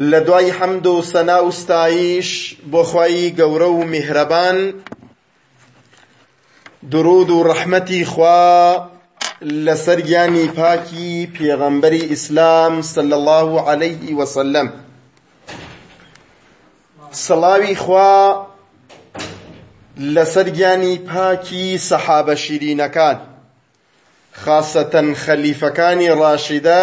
لە دوای حەمد و سەنا و ستایش بۆ خوای گەورە و میهرەبان درود و ڕەحمەتی خوا لەسەر گیانی پاکی پێغەمبەری ئیسلام صلی الله علیه وسلم سڵاوی خوا لەسەر گیانی پاکی سەحابە شیرینەکان خاصەتەن خەلیفەکانی ڕاشیدە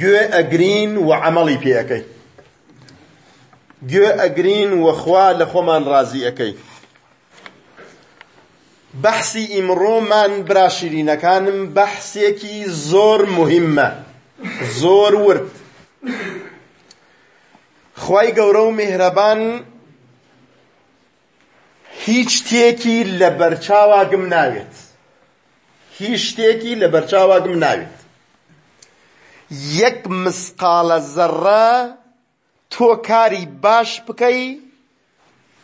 گوێ ئەگرین و عەمەڵی پێ ئەکەین. گوێ ئەگرین و خوا لە خۆمان ڕازی ئەکەین. بەحسی ئیمڕۆمان برا شیرینەکانم بەحسێکی زۆر مهمە، زۆر ورد. خوای گەورە و میهرەبان هیچ شتێکی لە بەرچاواگم ناوێت هیچ شتێکی لە بەرچاواگم ناوێت یەک مسقاڵە زەڕە تۆ کاری باش بکەی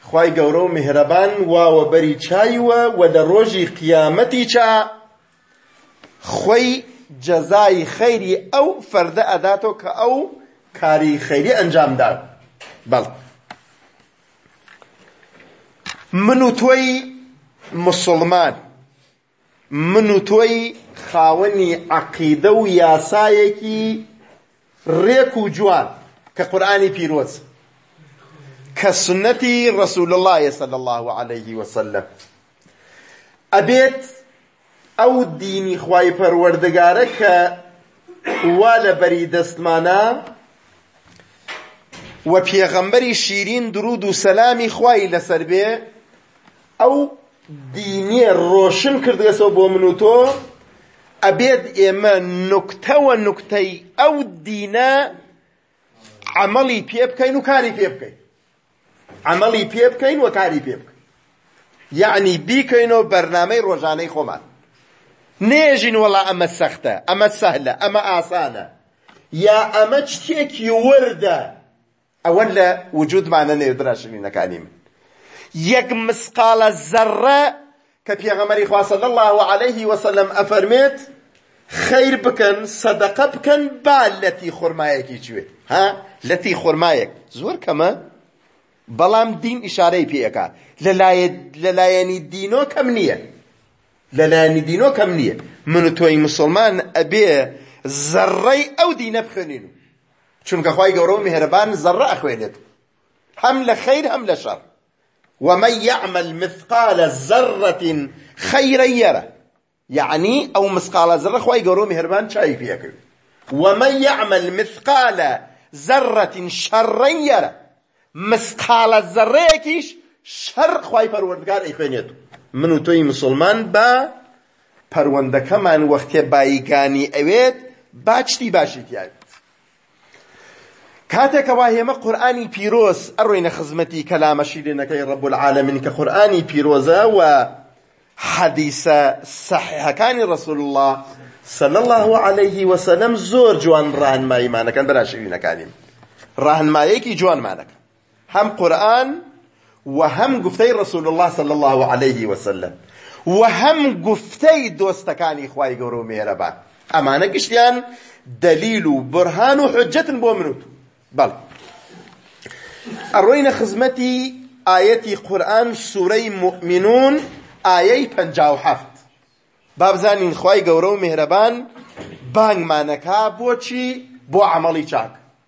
خوای گەورە و میهرەبان واوە بەری چایوە و لە ڕۆژی قیامەتی چا خۆی جەزای خەیری ئەو فەردە ئەداتەوە کە ئەو کاری خەیری ئەنجام داوە بەڵ من و تۆی مسوڵمان، من و تۆی خاوەنی عەقیدە و یاسایەکی رێک و جوان کە قورئانی پیرۆز، کە سوننەتی رسول اللە یە صلی اللە علیە وسلم. ئەبێت ئەو دینی خوای پەروەردگارە کە وا لە بەری دەستمانە و پێغەمبەری شیرین درود و سەلامی خوای لەسەر بێ ئەو دینێ ڕۆشن کردێسەوە بۆ من و تۆ ئەبێت ئێمە نوکتەوە نوکتەی ئەو دینە عەمەڵی پێ بکەین و کاری پێ بکەین عەمەڵی پێ بکەین و کاری پێ بکەین یەعنی بیکەینەوە بەرنامەی ڕۆژانەی خۆمان نێژین وەڵا ئەمە سەختە ئەمە سەهلە ئەمە ئاسانە یا ئەمە شتێکی وردە ئەوە لە وجودمانە نێردرا شرینەکانی من یەک مسقالە زەڕە کە پێغەمبەری خوا صلی اللە علیە وسلم ئەفەرمێت خەیر بکەن سەدەقە بکەن با لەتی خورمایەکی چوێت ها لەتی خورمایەک زۆر کەمە بەڵام دین ئیشارەی پێەکە لەلایەنی دینۆ کەم نییە لەلایەنی دینۆ کەم نییە من و تۆی مسلمان ئەبێ زەڕەی ئەو دینە بخوێنین چونکە خی گەورە و میهرەبان زەڕە ئەخوێنێت هەم لە خەیر هەم لە شەڕ ومن یعمل مثقال ذرە خیرا یرە یەعنی ئەو مسقاڵە زەڕە خوای گەورە و میهرەبان چاوی پێ ئەکەوێ ومن یعمل مثقال ذرە شەڕا یرە مسقاڵە زەڕەیەکیش شەڕ خوای پەروەردگار ئەیخوێنێت و من و تۆی مسوڵمان با پەروەندەکەمان وەختێ بایگانی ئەوێت با چتی باشی تیابێت کاتێک کە واهێمە قورئانی پیرۆز ئەڕۆینە خزمەتی کەلامە شیرینەکەی ڕەب العالمین کە قورئانی پیرۆزە و حەدیسە سەحیحەکانی ڕەسول اللە صلی اللە علیه و سلم زۆر جوان ڕەهنماییمان ئەکەن برا شیرینەکانیم ڕەهنماییەکی جوانمان ئەکەن هەم قورئان و هەم گوفتەی رسول اللە صلی اللە علیە وسلم و هەم گوفتەی دۆستەکانی خوای گەورەو مێهرەبان ئەمانە گشتیان دەلیل و بورهان و حوجەتن بۆ من و تۆ بەڵێ ئەڕۆینە خزمەتی ئایەتی قورئان سورەی مؤمنون ئایەی پەنجا و حەفت بابزانین خوای گەورە و مهرەبان بانگمانەکا بۆچی بۆ عملی چاک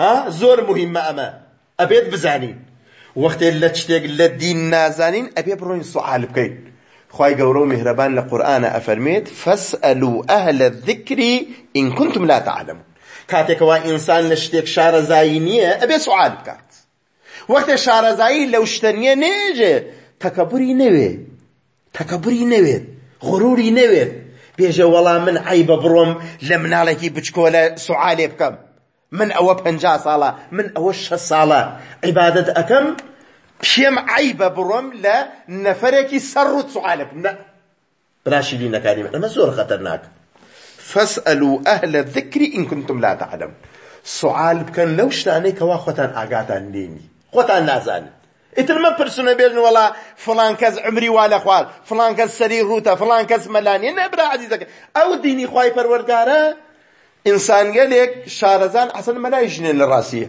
ها زۆر موهیمە ئەمە ئەبێت بزانین وەختێ لە چتێک لە دین نازانین ئەبێ بڕۆین سوعال بکەین خوای گەورە و میهرەبان لە قورئانە ئەفەرمێت فەسئەلو ئەهلە ذکری ان کنتم لا تعلمون کاتێکەوە ئینسان لە شتێک شارەزایی نییە ئەبێ سوعال بکات وەختێ شارەزایی لەو شتە نیە نێژێ تەکەبوری نەوێ تەکەبوری نەوێ غروری نەوێ بێژە وەڵا من عیبە بڕۆم لە مناڵێکی بچکۆلە سوعالێ بکەم من ئەوە پەنجا ساڵە من ئەوە شە ساڵە عیبادەت ئەکەم پێم عیبە بڕۆم لە نەفەرێکی سەر ڕوت سوعالە بکەم برا شیرین لە کاری من ئەمە زۆر خەتەرناک. فاسئلو اهل الذکر ان کنتم لا تعلمون سوعال بکەن لەو شتانەی کەوا خۆتان ئاگاتان لێ نی خۆتان نازانن ئیتر مەپرسن نەبێژن وەڵا فڵان کەس عمری وا لە خوارد فڵان کەس سەری ڕووتە فڵان کەس مەلانیە نە برا عەزیزەکە ئەو دینی خوای پەروەردگارە ئینسانگەلێک شارەزان حەسەن مەلای ژنێن لە ڕاستیە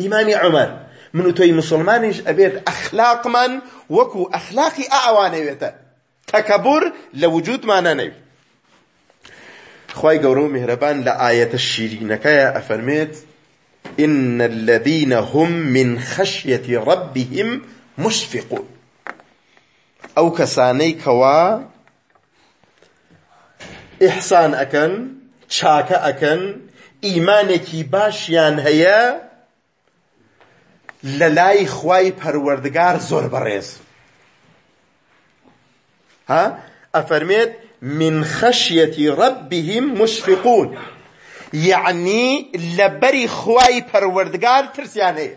ئیمامی عومەر، من و تۆی موسڵمانیش ئەبێت ئەخلاقمان وەکو ئەخلاقی ئاوانە بێتە، تەکەبور لە وجودمانا نەبی. خوای گەورە و میهرەبان لە ئایەتە شیرینەکەیا ئەفەرمێت، ان الذین هم من خشیە ربهم مشفقون ئەو کەسانەی کەوا ئیحسان ئەکەن چاکە ئەکەن ئیمانێکی باشیان هەیە لە لای خوای پەروەردگار زۆر بەڕێز ها ئەفەرمێت من خەشیەتی ڕەبیهیم مشفقون یعنی لەبەری خوای پەروەردگار ترسیان هەیە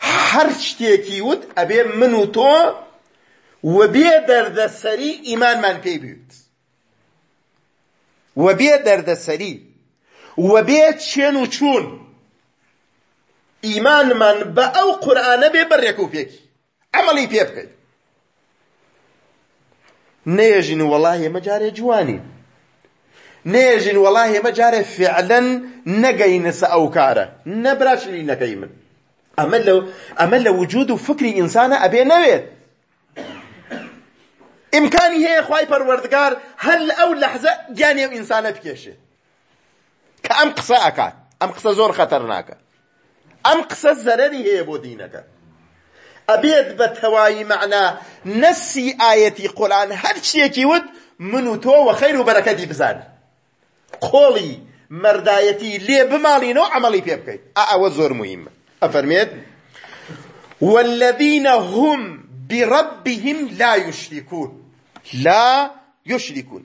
هەر شتێکی وت ئەبێ من و تۆ وە بێ دەردەسەری ئیمانمان پێی بوێت وە بێ دەردەسەری وە بێ چێن و چوون ئیمانمان بە ئەو قورئانە بێ بەڕێک و پێکی عەمەڵی پێ بکەین نەیەژین وەڵا ئێمە جارێ جوانین نێژین وەڵا ئێمە جارێ فعلەن نەگەینەسە ئەو کارە نە برا شیرینەکەی من ئەمە لە ئەمە لە وجود و فکری ئینسانە ئەبێ نەوێت ئیمکانی هەیە خوای پەروەردگار هەر لە ئەو لەحزە گیانی ئەو ئینسانە بکێشێت کە ئەم قسە ئەکات ئەم قسە زۆر خەتەرناکە ئەم قسە زەرەری هەیە بۆ دینەکە ئەبێت بە تەواوی مەعنا نەسی ئایەتی قورئان هەرچیەکی وت من و تۆ وە خەیر و بەرەکەتی بزانی قۆڵی مەردایەتی لێ بماڵینەوە عملی پێ بکەیت ئەوە زۆر مهمە ئەفەرمێت والذین هم بربهم لا یشرکون لا یشرکون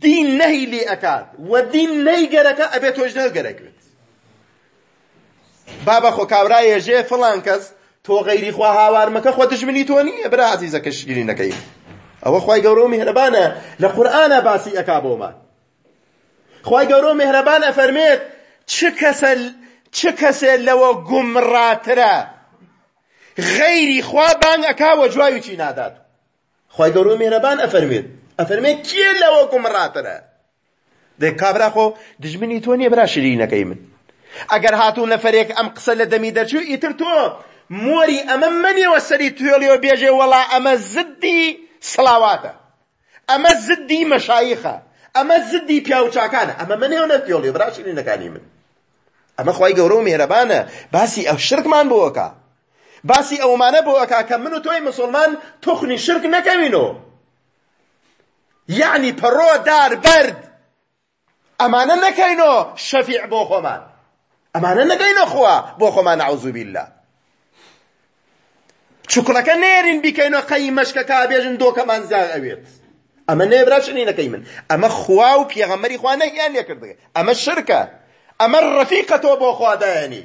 دین نەهی لێ ئەکات و دین نەیگەرەکە ئەبێ تۆش نەو گەرەکرێت بابا خۆ کابرایە ژێ فڵان کەس تۆ غەیری خوا هاوار مەکە خۆ دژمنی تۆ نییە برا عزیزەکە شیرینەکەی ئەوە خی گەورە و میهرەبانە لە قورآە باسی ئەکا بۆمان خی گەورە و میهرەبان ئەفەرمێت چ کەسە چ کەسێ لەوە گومڕاترە غەیری خوا بانگ ئەکا وە جوایوچی نادات خوای گەورە و میهرەبان ئەفەرموێت ئەفەرمێ کێ لەوە گومڕاترە؟ دەی کابرا خۆ دژمنی تۆ نیە برا شیرینەکەی من ئەگەر هاتوو نەفەرێک ئەم قسە لە دەمی دەرچوو ئیتر تۆ مۆری ئەمە مەنێوە سەری توێڵیەوە بێژێ وەڵا ئەمە زدی سڵاواتە ئەمە زدی مەشایخە ئەمە زدی پیاوچاکانە ئەمە مەنێوە نە توێڵی برا شیرینەکانی من ئەمە خوای گەورە و میهرەبانە باسی ئەو شرکمان بۆکە باسی ئەومانە بۆ ئەکا کە من و تۆی مسوڵمان توخنی شرک نەکەوین و یەعنی پەڕۆ دار بەرد ئەمانە نەکەینۆ شەفیع بۆ خۆمان ئەمانە نەکەینۆ خوا بۆ خۆمان نەعوذ باللە چوکڵەکە نێرین بیکەینۆ قەی مەشکەکە بێژن دۆکەمان زیاد ئەوێت ئەمە نێ براشنی نەکەی من ئەمە خوا و پێغەمەری خوا نەهیان لێکردگە ئەمە شرکە ئەمە ڕەفیقە تۆ بۆ خوادایانی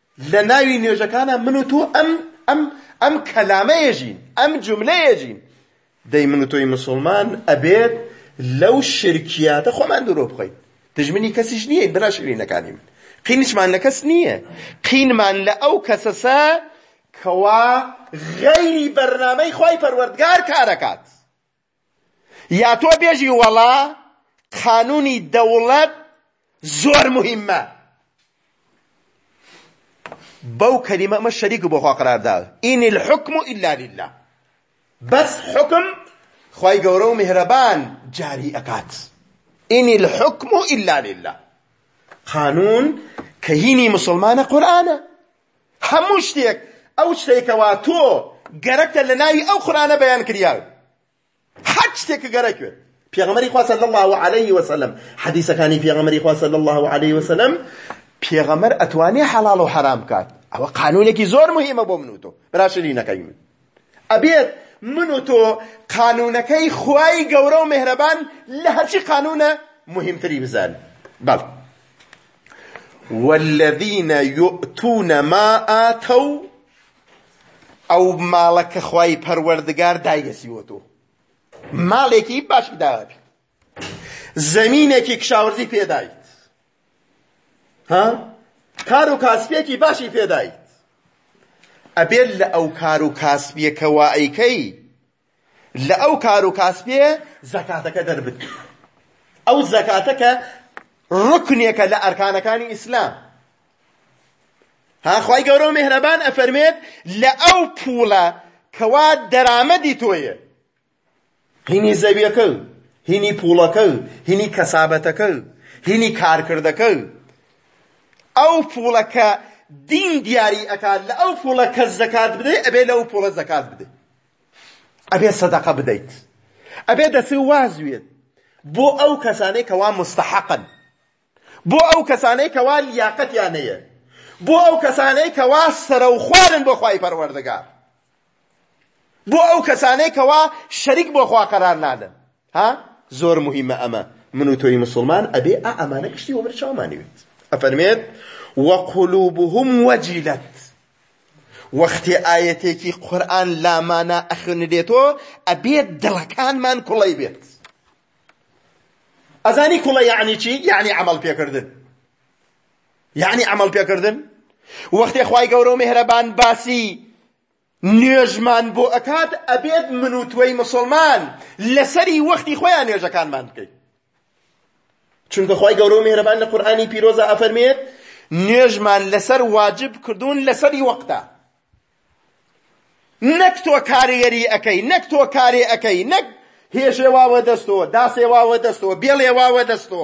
لە ناوی نوێژەکانا من و تۆ ئەم ئەم ئەم کەلامەیەژین ئەم جوملەیەژین دەی من و تۆی مسوڵمان ئەبێت لەو شرکیاتە خۆمان دورۆ بخۆین دژمنی کەسیش نییە برا شرینەکانی من قینشمان لە کەس نییە قینمان لە ئەو کەسەسە کەوا غەیری بەرنامەی خی پەروەردگار کارەکات یا تۆ بێژی وەڵا قانونی دەوڵەت زۆر مهمە بەو کەریمە ئەمە شەریک بۆ خوا قرار دا ئین الحکم الا لله بەس حکم خوای گەورە و میهرەبان جاری ئەکات ئین الحکم الا لله قانون کە هینی مسلمانە قورئانە هەموو شتێک ئەو شتەی کەوا تۆ گەرەکتە لە ناوی ئەو قورئانە بەیان کریاوە هەر شتێک کە گەرەک بێت پێغەمبەری خوا صلی الله علیه و سلم حدیثەکانی پێغەمبەری خوا صلی الله علیه و سلم پێغەمبەر ئەتوانێ حەڵاڵ و حەرام بکات ئەوە قانونێکی زۆر مهمە بۆ من و تۆ براشرینەکەی من ئەبێت من و تۆ قانونەکەی خوای گەورە و مهرەبان لە هەرچی قانونە مهمتری بزان بەڵ والذین یوتون ما آتوا ئەو ماڵە کە خوای پەروەردگار دایبەزیوەتەوە ماڵێکی باشی داوەبی زەمینێکی کشاوەرزی پێدایت ها کار و کاسپێکی باشی پێدایت ئەبێت لە ئەو کار و کاسبیەکەوە ئەیکەی لە ئەو کار و کاسپێ زەکاتەکە دەربدەی ئەو زەکاتە کە ڕکنێکە لە ئەرکانەکانی ئیسلام ها خوای گەورە و مهرەبان ئەفەرمێت لە ئەو پوڵە کەوا دەرامەدی تۆیە هینی زەویەکە هینی پوڵەکە هینی کەسابەتەکە هینی کارکردەکە ئەو پوڵە کە دین دیاری ئەکات لە ئەو پوڵە کە زەکات بدەی ئەبێ لەو پوڵە زەکات بدەی ئەبێت سەدەقە بدەیت ئەبێت دەستی وازوێت بۆ ئەو کەسانەی کەوا مستحقن بۆ ئەو کەسانەی کەوا لیاقەتیان هەیە بۆ ئەو کەسانەی کەوا سەرەوخوارن بۆ خوای پەروەردگار بۆ ئەو کەسانەی کەوا شەریک بۆ خوا قەرار نادەن ها زۆر موهیمە ئەمە من و تۆی مسوڵمان ئەبێ ئا ئەمانە گشتی وەبەر چاومانی بێت ئەفەرمێت وقلوبهم وجلت وەختێ ئاەتێکی قورئان لامانا ئەخوێنرێتەوە ئەبێت دڵەکانمان کوڵەی بێت ئەزانی کوڵە یعنی چی یعنی عمل پێکردن یعنی عمل پێکردن وەختێ خوای گەورە و مهرەبان باسی نوێژمان بۆ ئەکات ئەبێت من و تۆی موسڵمان لەسەری وەختی خۆیان نوێژەکانمان بکەین چونکە خوای گەورە و میهرەبان لە قورئانی پیرۆزە ئەفەرمێت نوێژمان لەسەر واجب کردوون لەسەری وەقتە نەک تۆ کارێری ئەەکەی نەک تۆ کارێ ئەەکەی نەک هێژێواوە دەستۆ داسێواوە دەستۆ بێڵێواوە دەستۆ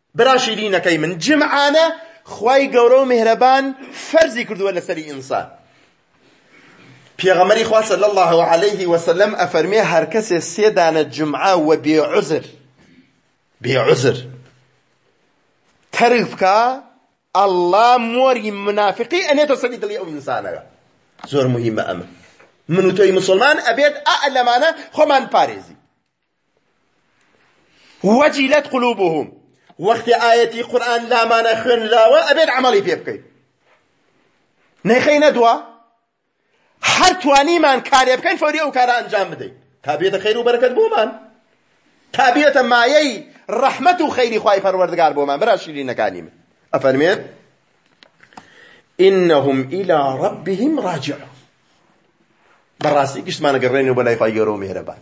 برا شیرینەکەی من جمعانە خوای گەورەو میهرەبان فەرزی کردووە لەسەری ئینسان پێغەمەری خوا صلی الله علیه و سلم ئەفەرمێ هەرکەسێ سێ دانە جمعە و بێ عذر بێ عذر تەرک بکا ئەڵا مۆری منافقی ئەنێتە سەری دڵی ئەو ئینسانەوە زۆر مهمە ئەمە من و تۆی مسلمان ئەبێت ئەلەمانە خۆمان پارێزی وجلت قلوبهم وەختی ئاەتی قورآن لامانە خوێنراوە ئەبێت عملی پێ بکەین نەیخەینە دوا هەر توانیمان کارێ بکەین فەوری ئەو کارە ئەنجام بدەین تا بێتە خەیر و بەرەکەت بۆمان تا بێتە مایەی ڕەحمەت و خەیری خوای پەروەردگار بۆمان برا شیرینەکانی من ئەفەرمێت إنهم إلى ربهم راجعون بەڕاستی گشتمانە گەڕێن و بەلای خوای گەورە و مێرەبان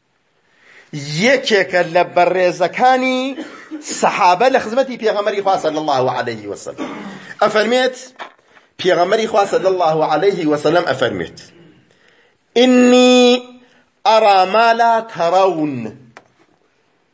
یەکێکە لە بەڕێزەکانی سەحابە لە خزمەتی پێغەمبەری خوا صلی الله علیه و سلم ئەفەرمێت پێغەمبەری خوا صلی الله علیه و سلم ئەفەرمێت إني أرى ما لا ترون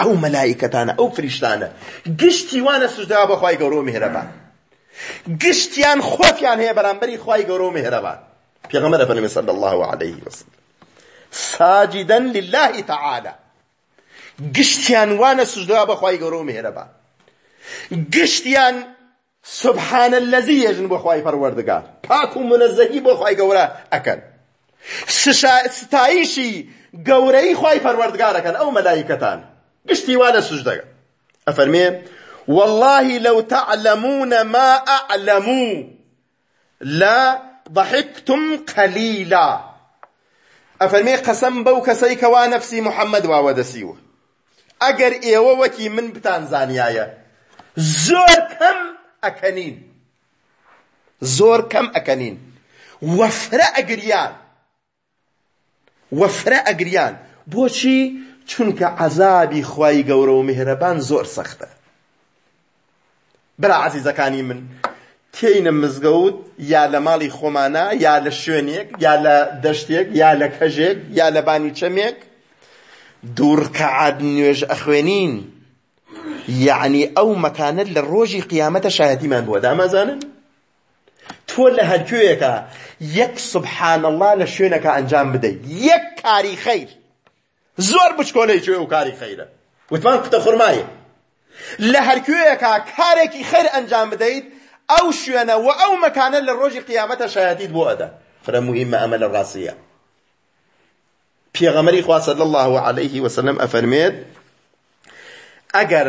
ئەو مەلائیکەتانە ئەو فریشتانە گشتی وانە سوژدە بە خوای گەورە و میهرەبان گشتیان خۆتیان هەیە بەرامبەری خوای گەورە و میهرەبان پێغەمبەر فەرمی صلی الله علیه وسلم ساجدا لله تعالی گشتیان وانە سوژدە بە خوای گەورە و میهرەبان گشتیان سبحان اللەزی یەژن بۆ خوای پەروەردگار پاک و منەزەهی بۆ خوای گەورە ئەکەن سشا ستایشی گەورەی خوای پەروەردگار ئەکەن ئەو مەلایکەتان گشتی وا لە سوجدە ئەفەرمێ واللهی لەو تعلمون ما اعلمو لا ضحکتم قلیلا ئەفەرمێ قەسەم بەو کەسەی کەوا نەفسی محمد وا وەدەسیوە ئەگەر ئێوە وەکی من بتان زانیایە زۆر کەم ئەکەنین زۆر کەم ئەکەنین وەفرە ئەگریان و فرە ئەگریان بۆچی چونکە عەزابی خوای گەورە و میهرەبان زۆر سەختە برا عەزیزەکانی من تێینە مزگەوت یا لە ماڵی خۆمانە یا لە شوێنێک یا لە دەشتێک یا لە کەژێک یا لە بانی چەمێک دوو ڕکعات نوێژ ئەخوێنین یعنی ئەو مەکانە لە ڕۆژی قیامەتە شایەتیمان بووە دامازانن تۆ لە هەرکوێیەکا یەک سبحان اللە لە شوێنەکا ئەنجام بدەی یەک کاری خەیر زۆر بچکۆلەی جوێ و کاری خەیرە وتمان کوتە خورمایە لە هەرکوێیەکا کارێکی خەیر ئەنجام بدەیت ئەو شوێنە و ئەو مەکانە لە ڕۆژی قیامەتە شایەتیت بۆ ئەدا فرە مهمە ئەمە لە ڕاستیە پێغەمەری خوا صلی الله علیه وسلم ئەفەرمێت ئەگەر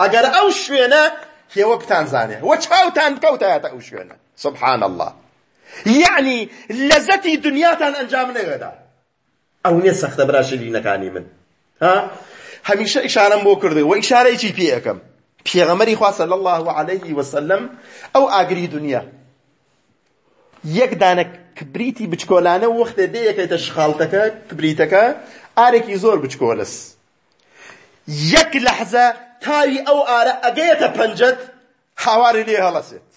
ئەگەر ئەو شوێنە هێوە بتانزانێ وە چاوتان بکەوتایەتە ئەو شوێنە سبحان الله یعنی لەزەتی دنیاتان ئەنجام نەوێدا ئەو نیە سەختە برا شیرینەکانی من ها هەمیشە ئیشارەم بۆ کردی و ئیشارەیەکی پێ ئەەکەم پێغەمەری خوا صلی الله علیه وسلم ئەو ئاگری دنیا یەک دانە کبریتی بچکۆلانە وەختێ دێ یەکەیتە شخاڵتەکە کبریتەکە ئارێکی زۆر بچکۆلەس یەک لەحزە تاوی ئەو ئارە ئەگەیەتە پەنجەت هاواری لێ هەڵەسێت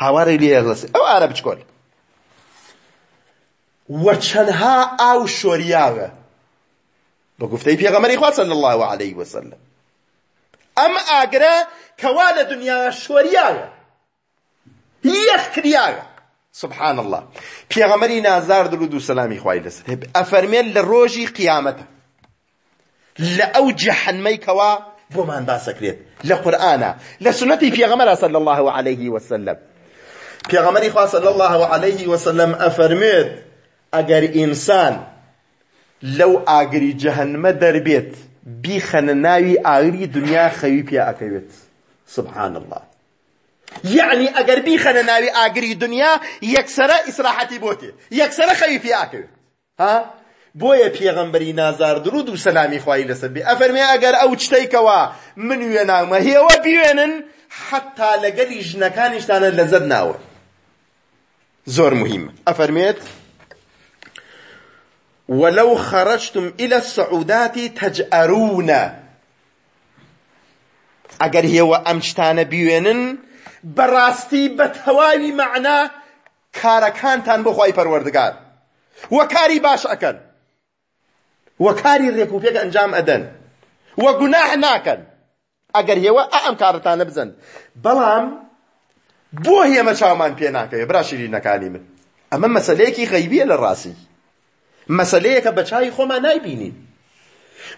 هاواری لێ هەڵەسێت ئەو ئارە بچکۆل و چەنها ئاو شۆریاوە بە گفتەی پێغەمەری خوا صلی الله علیه وسلم ئەم ئاگرە کەوا لە دنیا شۆریاوە یەخ کریاوە سبحان اللە پێغەمەری نازدار درود و سەلامی خوای لەسەر ئەفەرمێن لە ڕۆژی قیامەتە لە ئەو جەحەنمەی کەوا بۆمان باسەکرێت لە قورئانە لە سنەتی پێغەمەرە صلی الله علیه وسلم پێغەمەری خوا صلی الله علیه وسلم ئەفەرمێت ئەگەر ئینسان لەو ئاگری جەهەنمە دەربێت بیخەنە ناوی ئاگری دنیا خەوی پێ ئەکەوێت سبحان الله یەعنی ئەگەر بیخەنە ناوی ئاگری دونیا یەکسەرە ئیسراحەتی بۆ تێ یەکسەرە خەوی پێ ئاکەوێت ها بۆیە پێغەمبەری نازار درود و سەلامی خوایی لەسەر بێ ئەفەرمێ ئەگەر ئەو چتەی کەوا من وێناومە هێوە بیوێنن حتا لەگەلی ژنەکانیشتانە لەزەت ناوە زۆر مهمە ئەفەرمێت ولو خرجتم إلى السعودات تجأرون ئەگەر هێوە ئەم شتانە بیوێنن بەڕاستی بە تەواوی مەعنا کارەکانتان بۆ خوای پەروەردگار و کاری باش ئەکەن و کاری ڕێک و پێک ئەنجام ئەدەن و گوناح ناکەن ئەگەر هێوە ئەم کارەتانە بزەن بەڵام بۆ هێمە چاومان پێ ناکەوێ برا شیرینەکانی من ئەمە مەسەلەیەکی غەیبیە لە ڕاستی مەسەلەیەکە بە چاوی خۆمان نایبینین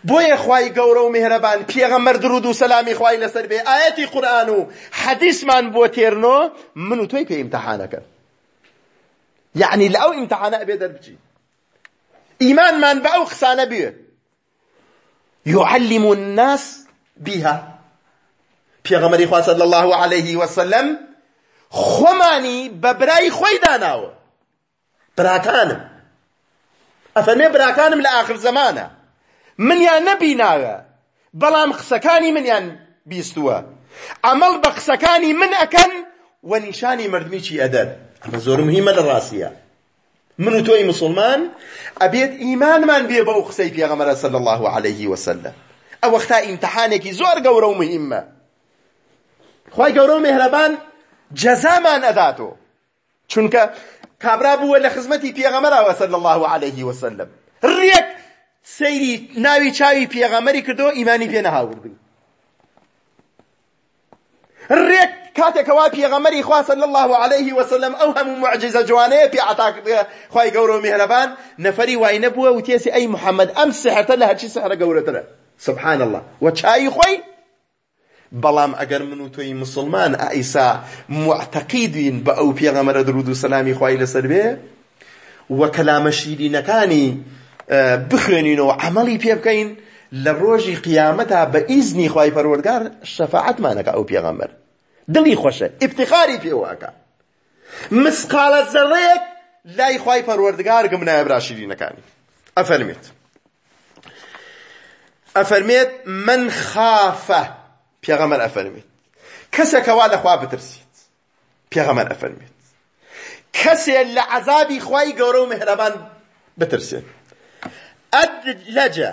بۆیە خوای گەورە و مهرەبان پێغەمبەر درود و سەلامی خوای لەسەر بێ ئایەتی قورئان و حەدیثمان بۆ تێرنۆ من و تۆی پێ ئیمتحانەکەن یعنی لە ئەو ئیمتحانە ئەبێ دەربچی ئیمانمان بە ئەو قسانە بێ يعلم الناس بها پێغەمەری خوا صلی الله عليه وسلم خۆمانی بە برای خۆی داناوە براکانم ئەفەرمێ براکانم لە ئاخر زەمانە منیان نەبیناوە بەڵام قسەکانی منیان بیستووە عمل بە قسەکانی من ئەکەن و نیشانی مردمیی ئەدەن ئەمە زۆر مهمە لە ڕاستیە من و تۆی مسلمان ئەبێت ئیمانمان بێ بە ئەو قسەی پێغەمەرە صلی الله عليه وسلم ئەو وەختا ئیمتحانێکی زۆر گەورە و مهمە خی گەورە و مهرەبان جەزامان ئەداتۆ چونکە کابرا بووە لە خزمەتی پێغەمبەرەوە صلی اللە علیه و سلم ڕێک سەیری ناوی چاوی پێغەمبەری کردەوە ئیمانی پێ نەهاوردن ڕێک کاتێکەوە پێغەمەری خوا صلی الله علیه و سلم ئەو هەموو معجزە جوانەیە پێ عطا کردە خوای گەورە و میهرەبان نەفەری وای نەبووە و تێسی ئەی محمد ئەم سحرتە لە هەرچی سحرە گەورەترە سبحان الله و چای خۆی بەڵام ئەگەر من و تۆی موسڵمان عیسا موعتەقیدین بە ئەو پێغەمبەرە درود و سەلامی خوای لەسەر بێ و کەلامە شیرینەکانی بخوێنینەوە عەمەڵی پێ بکەین لە ڕۆژی قیامەتا بە ئیزنی خوای پەروەردگار شەفاعەتمانەکە ئەو پێغەمبەر دڵی خۆشە ئیفتخاری پێوەکە مسقالە زەڕەیەک لای خوای پەروەردگار گم نایە برا شیرینەکانی ئەفەرمێت ئەفەرمێت من خافە پێغەمەر ئەفەرمێت کەسێک کەوا لە خوا بترسیت پێغەمەر ئەفەرمێت کەسێ لە عەزابی خوای گەورە و مهرەبان بترسێت ئەدلەجە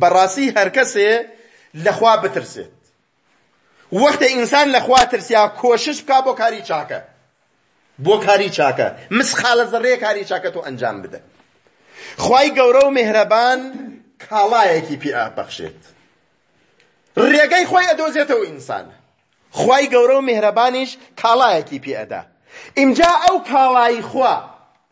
بەڕاستی هەرکەسێ لەخوا بترسێت وەختێ ئینسان لەخوا ترسیا کۆشش بکا بۆ کاری چاکە بۆ کاری چاکە مسخالە زەڕێ کاری چاکە تۆ ئەنجام بدە خوای گەورە و مهرەبان کاڵایەکی پێ ئابەخشێت ڕێگەی خۆی ئەدۆزێتەوە ئینسان خوای گەورە و مهرەبانیش کاڵایەکی پێ ئەدا ئینجا ئەو کاڵایی خوا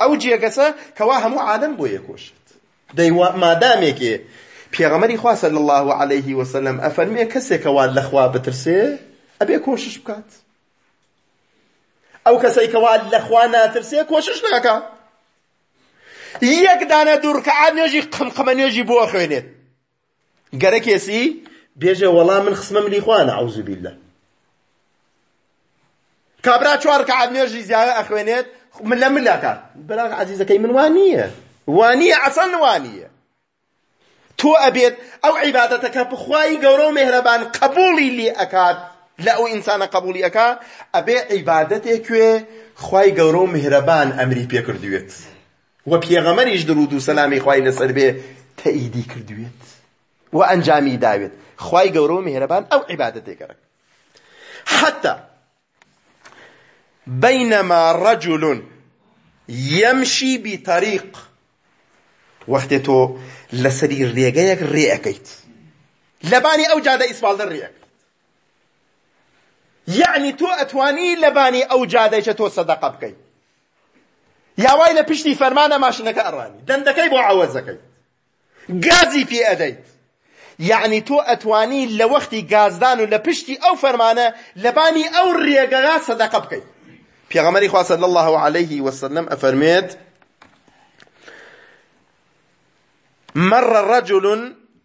ئەو جێگەسە کەوا هەموو عالەم بۆ یەکۆشێت دەی وا مادامێکێ پێغەمەری خوا صلی الله علیه و سلم ئەفەرمێ کەسێک کەوا لە خوا بترسێ ئەبێ کۆشش بکات ئەو کەسەی کەوا لە خوا ناترسێ کۆشش ناکا یەک دانە دوو رکعات نوێژی قمقمە نوێژی بۆ خوێنێت گەرە کێسی بێژێ وەڵا من خسمە ملی خوا نعوذ بالله کابرا چوار رکعات نوێژی زیاوێ ئەخوێنێت ملە ملەکە برا عزیزەکەی من وانییە وانییە ئەسەن وانییە تۆ ئەبێت ئەو عیبادەتەکە بخوای گەورە و مێهرەبان قبوڵی لێ ئەکات لە ئەو ئینسانە قبوڵی ئەکا ئەبێ عیبادەتێک کوێ خوای گەورە و مێهرەبان ئەمری پێکردوێت وە پێغەمبەریش درود و سەلامی خوای لەسەر بێ تەئیدی کردوێت و ئەنجامی داوێت خوای گەورە و میهرەبان ئەو عیبادەتەی گەڕ حتى بينما رجل يمشي بطريق وەختێ تۆ لەسەری ڕێگەیەک ڕێ ئەەکەیت لەبانی ئەو جادە ئیسفالدە ڕێ ئەکەیت یەعنی تۆ ئەتوانی لەبانی ئەو جادەیچە تۆ سەدەقە بکەی یاوای لە پشتی فەرمانە ماشنەکە ئەڕانی دەندەکەی بۆ عەوەزەکەی گازی پێ ئەدەیت یعنی تۆ ئەتوانی لە وەختی گازدان و لە پشتی ئەو فەرمانە لەبانی ئەو ڕێگەگا سەدەقە بکەیت پێغەمەری خوا صلی الله علیه وسلم ئەفەرمێت مر رجل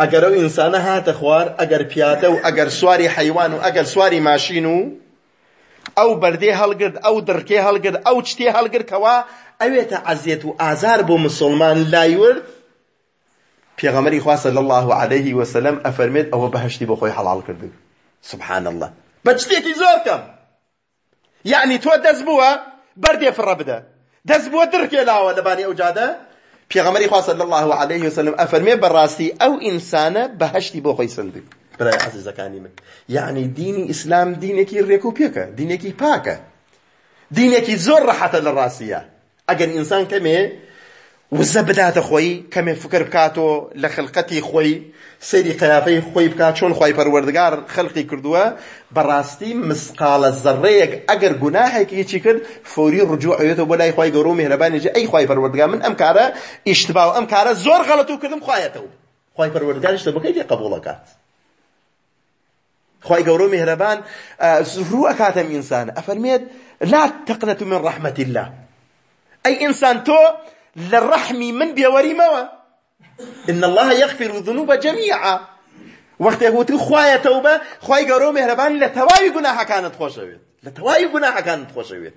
ئەگەر ئەو ئینسانە هاتە خوار ئەگەر پیادە و ئەگەر سواری حەیوان و ئەگەر سواری ماشین و ئەو بەردێ هەڵگرت ئەو دڕکێ هەڵگرت ئەو چتێ هەڵگرت کەوا ئەوێتە عەزیەت و ئازار بۆ مسلمان لایورد پێغەمەری خوا صلی الله علیه وسلم ئەفەرمێت ئەوە بەهشتی بۆ خۆی حەڵاڵ کردووی سبحان الله بە چتێکی زۆر کەم یەعنی تۆ دەست بووە بەردێ فڕە بدە، دەست بووە دڕکێ لاوە لەبانی ئەو جادە، پێغەمبەری خوا صلی اللە علیه و سلم ئەفەرموێ بەڕاستی ئەو ئینسانە بەهەشتی بۆ خۆی سەندووی. برای عەزیزەکانی من یەعنی دینی ئیسلام دینێکی رێک و پێکە، دینێکی پاکە، دینێکی زۆر ڕەحەتە لە ڕاستییا. ئەگەر ئینسان کەمێ وزە بداتە خۆی، کەمێ فکر بکات و لە خلقەتی خۆی سەیری قیافەی خۆی بکات چۆن خوای پەروەردگار خلقی کردووە، بەڕاستی مسقاڵە زەڕەیەک ئەگەر گوناهێکیی کرد فەوری ڕجوع ئەوێتەوە بۆ لای خوای گەورە و میهرەبان ئەیژێ ئەی خوای پەروەردگار من ئەم کارە ئیشتبا و ئەم کارە زۆر غەڵەت و کردم خوایە تەوب خوای پەروەردگاریش تەوبەکەی لێ قەبووڵ ئەکات. خوای گەورەو میهرەبان ڕوو ئەکاتە ئینسان ئەفەرمێت لا تقنطوا من رحمة الله ئەی ئینسان تۆ لە ڕەحمی من بێوەری مەوە ان الله يغفر الذنوب جميعا وەختێک وتی خوایە تەوبە خوای گەورەو میهرەبان لە تەواوی گوناهەکانت خۆشەوێت لە تەواوی گوناهەکانت خۆشەوێت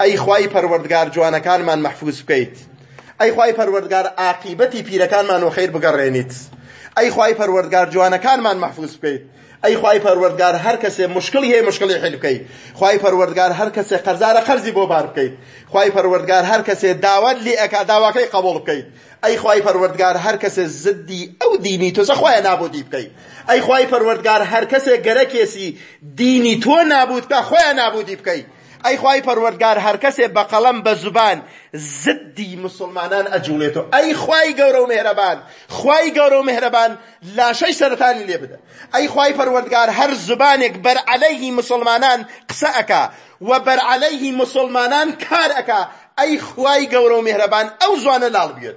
ئەی خوای پەروەردگار جوانەکانمان مەحفوز بکەیت ئەی خوای پەروەردگار ئاقیبەتی پیرەکانمان وە خیر بگەڕێنیت ئەی خوای پەروەردگار جوانەکانمان مەحفوز بکەیت ئەی خوای پەروەردگار هەر کەسێ مشکلی هەیە مشکلی حل بکەی خوای پەروەردگار هەر کەسێ قەرزارە قەرزی بۆ بار بکەیت خوای پەروەردگار هەر کەسێ داوات لێ ئەکا داواکەی قبول بکەیت ئەی خوای پەروەردگار هەر کەسێ زدی ئەو دینی تۆسە خوایە نابودی بکەیت ئەی خوای پەروەردگار هەر کەسێ گەرەکێسی دینی تۆ نابود بکا خوایە نابودی بکەیت ئەی خوای پەروەردگار هەرکەسێ بەقەڵەم بەزوبان زدی موسڵمانان ئەجوڵێتۆ ئەی خوای گەورەو مێهرەبان خوای گەورەو مێهرەبان لاشەی سەرەتانی لێ بدە ئەی خوای پەروەردگار هەر زوبانێک بەر عەلەیهی موسڵمانان قسە ئەکا وە بەر عەلەیهی موسڵمانان کار ئەکا ئەی خوای گەورەو مێهرەبان ئەو زوانە لاڵ بیێت